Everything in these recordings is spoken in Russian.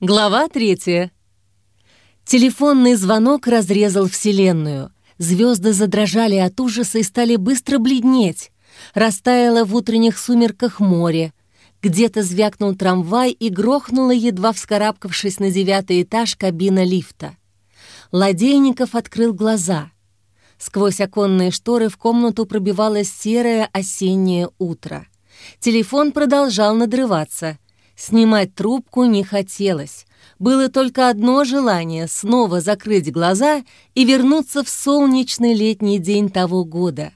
Глава третья. Телефонный звонок разрезал Вселенную. Звезды задрожали от ужаса и стали быстро бледнеть. Растаяло в утренних сумерках море. Где-то звякнул трамвай и грохнула, едва вскарабкавшись на девятый этаж, кабина лифта. Ладейников открыл глаза. Сквозь оконные шторы в комнату пробивалось серое осеннее утро. Телефон продолжал надрываться — Снимать трубку не хотелось. Было только одно желание — снова закрыть глаза и вернуться в солнечный летний день того года.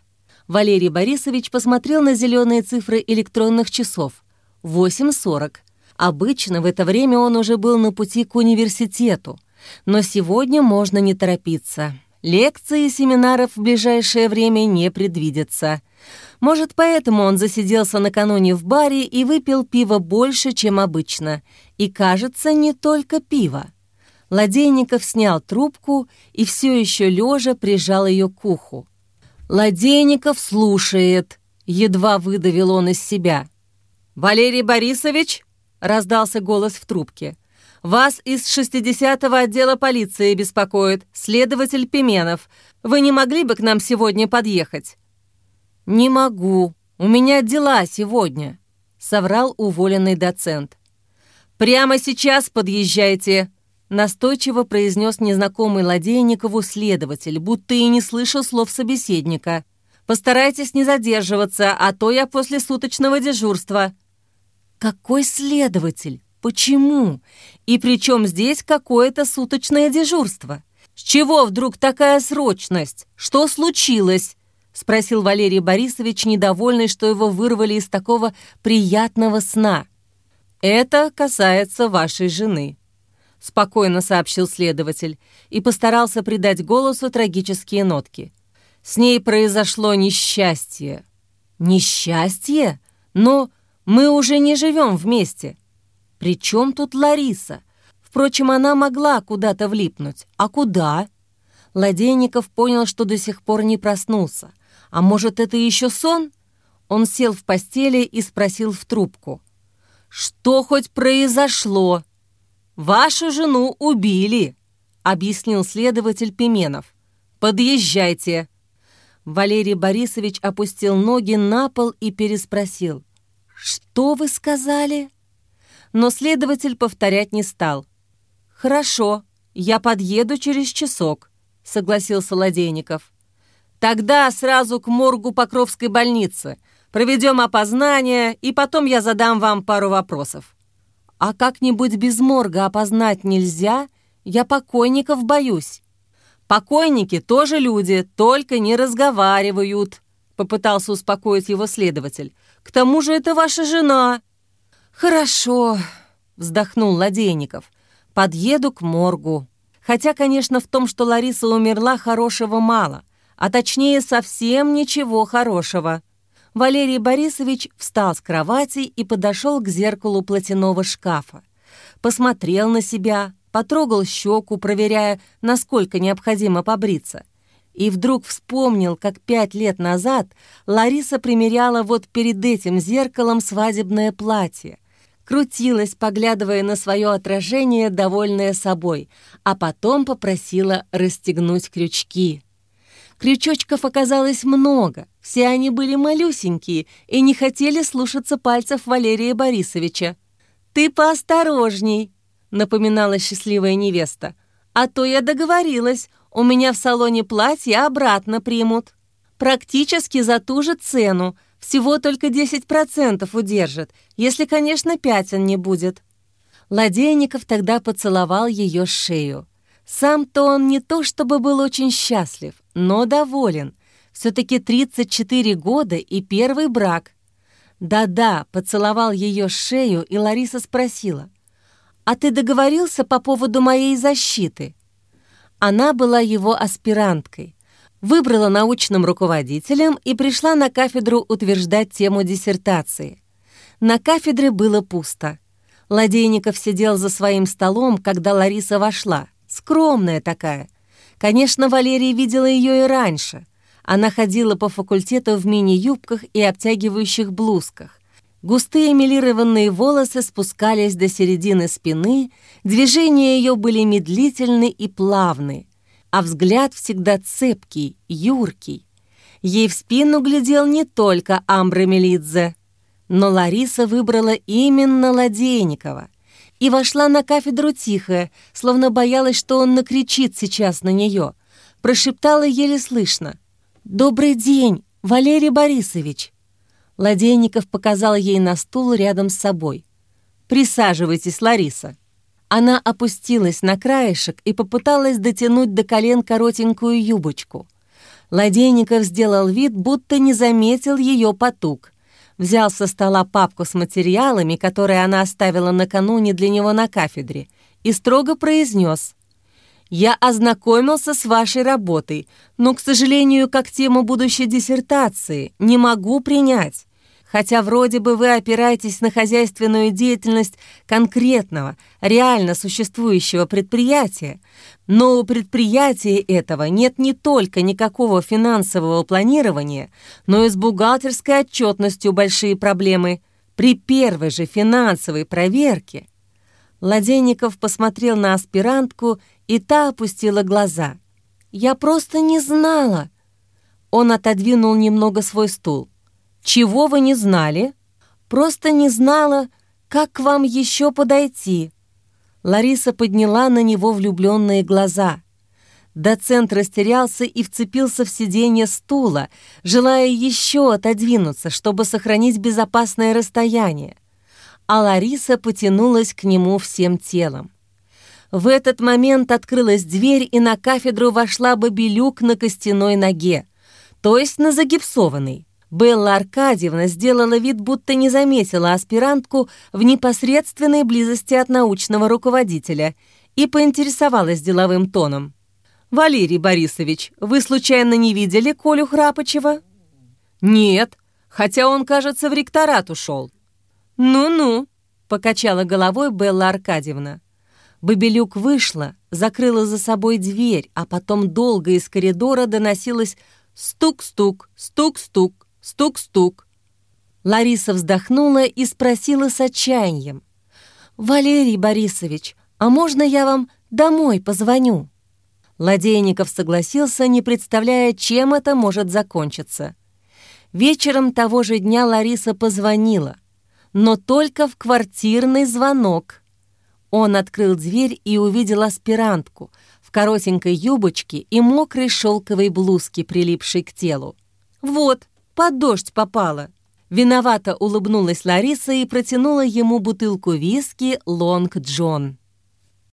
Валерий Борисович посмотрел на зеленые цифры электронных часов. 8.40. Обычно в это время он уже был на пути к университету. Но сегодня можно не торопиться. Лекции и семинаров в ближайшее время не предвидятся. Может, поэтому он засиделся накануне в баре и выпил пиво больше, чем обычно. И, кажется, не только пиво. Ладейников снял трубку и все еще лежа прижал ее к уху. «Ладейников слушает», — едва выдавил он из себя. «Валерий Борисович?» — раздался голос в трубке. «Вас из 60-го отдела полиции беспокоит следователь Пименов. Вы не могли бы к нам сегодня подъехать?» «Не могу. У меня дела сегодня», — соврал уволенный доцент. «Прямо сейчас подъезжайте», — настойчиво произнес незнакомый Ладейникову следователь, будто и не слышал слов собеседника. «Постарайтесь не задерживаться, а то я после суточного дежурства». «Какой следователь? Почему? И при чем здесь какое-то суточное дежурство? С чего вдруг такая срочность? Что случилось?» — спросил Валерий Борисович, недовольный, что его вырвали из такого приятного сна. «Это касается вашей жены», — спокойно сообщил следователь и постарался придать голосу трагические нотки. «С ней произошло несчастье». «Несчастье? Но мы уже не живем вместе. При чем тут Лариса? Впрочем, она могла куда-то влипнуть. А куда?» Ладейников понял, что до сих пор не проснулся. А может, это еще сон? Он сел в постели и спросил в трубку. «Что хоть произошло?» «Вашу жену убили», — объяснил следователь Пименов. «Подъезжайте». Валерий Борисович опустил ноги на пол и переспросил. «Что вы сказали?» Но следователь повторять не стал. «Хорошо, я подъеду через часок», — согласился Ладейников. Тогда сразу к моргу Покровской больницы. Проведем опознание, и потом я задам вам пару вопросов. А как-нибудь без морга опознать нельзя? Я покойников боюсь. Покойники тоже люди, только не разговаривают, попытался успокоить его следователь. К тому же это ваша жена. Хорошо, вздохнул Ладейников. Подъеду к моргу. Хотя, конечно, в том, что Лариса умерла, хорошего мало а точнее совсем ничего хорошего. Валерий Борисович встал с кровати и подошел к зеркалу платяного шкафа. Посмотрел на себя, потрогал щеку, проверяя, насколько необходимо побриться. И вдруг вспомнил, как пять лет назад Лариса примеряла вот перед этим зеркалом свадебное платье. Крутилась, поглядывая на свое отражение, довольная собой, а потом попросила расстегнуть крючки. Крючочков оказалось много, все они были малюсенькие и не хотели слушаться пальцев Валерия Борисовича. «Ты поосторожней», — напоминала счастливая невеста. «А то я договорилась, у меня в салоне платье обратно примут. Практически за ту же цену, всего только 10% удержат, если, конечно, пятен не будет». Ладейников тогда поцеловал ее шею. Сам-то он не то чтобы был очень счастлив, но доволен. Все-таки 34 года и первый брак. Да-да, поцеловал ее шею, и Лариса спросила, «А ты договорился по поводу моей защиты?» Она была его аспиранткой, выбрала научным руководителем и пришла на кафедру утверждать тему диссертации. На кафедре было пусто. Ладейников сидел за своим столом, когда Лариса вошла — Скромная такая. Конечно, Валерия видела ее и раньше. Она ходила по факультету в мини-юбках и обтягивающих блузках. Густые милированные волосы спускались до середины спины, движения ее были медлительны и плавны, а взгляд всегда цепкий, юркий. Ей в спину глядел не только Амбра Мелидзе, но Лариса выбрала именно Ладейникова и вошла на кафедру тихо, словно боялась, что он накричит сейчас на нее. Прошептала еле слышно. «Добрый день, Валерий Борисович!» Ладейников показал ей на стул рядом с собой. «Присаживайтесь, Лариса». Она опустилась на краешек и попыталась дотянуть до колен коротенькую юбочку. Ладейников сделал вид, будто не заметил ее потуг. Взял со стола папку с материалами, которые она оставила накануне для него на кафедре, и строго произнес «Я ознакомился с вашей работой, но, к сожалению, как тему будущей диссертации не могу принять хотя вроде бы вы опираетесь на хозяйственную деятельность конкретного, реально существующего предприятия, но у предприятия этого нет не только никакого финансового планирования, но и с бухгалтерской отчетностью большие проблемы. При первой же финансовой проверке Ладейников посмотрел на аспирантку, и та опустила глаза. «Я просто не знала!» Он отодвинул немного свой стул. Чего вы не знали? Просто не знала, как к вам еще подойти. Лариса подняла на него влюбленные глаза. Доцент растерялся и вцепился в сиденье стула, желая еще отодвинуться, чтобы сохранить безопасное расстояние. А Лариса потянулась к нему всем телом. В этот момент открылась дверь, и на кафедру вошла Бабилюк на костяной ноге, то есть на загипсованной. Белла Аркадьевна сделала вид, будто не заметила аспирантку в непосредственной близости от научного руководителя и поинтересовалась деловым тоном. «Валерий Борисович, вы случайно не видели Колю Храпочева?» «Нет, хотя он, кажется, в ректорат ушел». «Ну-ну», — покачала головой Белла Аркадьевна. Бабелюк вышла, закрыла за собой дверь, а потом долго из коридора доносилось стук-стук, стук-стук. Стук-стук. Лариса вздохнула и спросила с отчаянием. «Валерий Борисович, а можно я вам домой позвоню?» Ладейников согласился, не представляя, чем это может закончиться. Вечером того же дня Лариса позвонила, но только в квартирный звонок. Он открыл дверь и увидел аспирантку в коротенькой юбочке и мокрой шелковой блузке, прилипшей к телу. «Вот, под дождь попала». Виновато улыбнулась Лариса и протянула ему бутылку виски «Лонг Джон».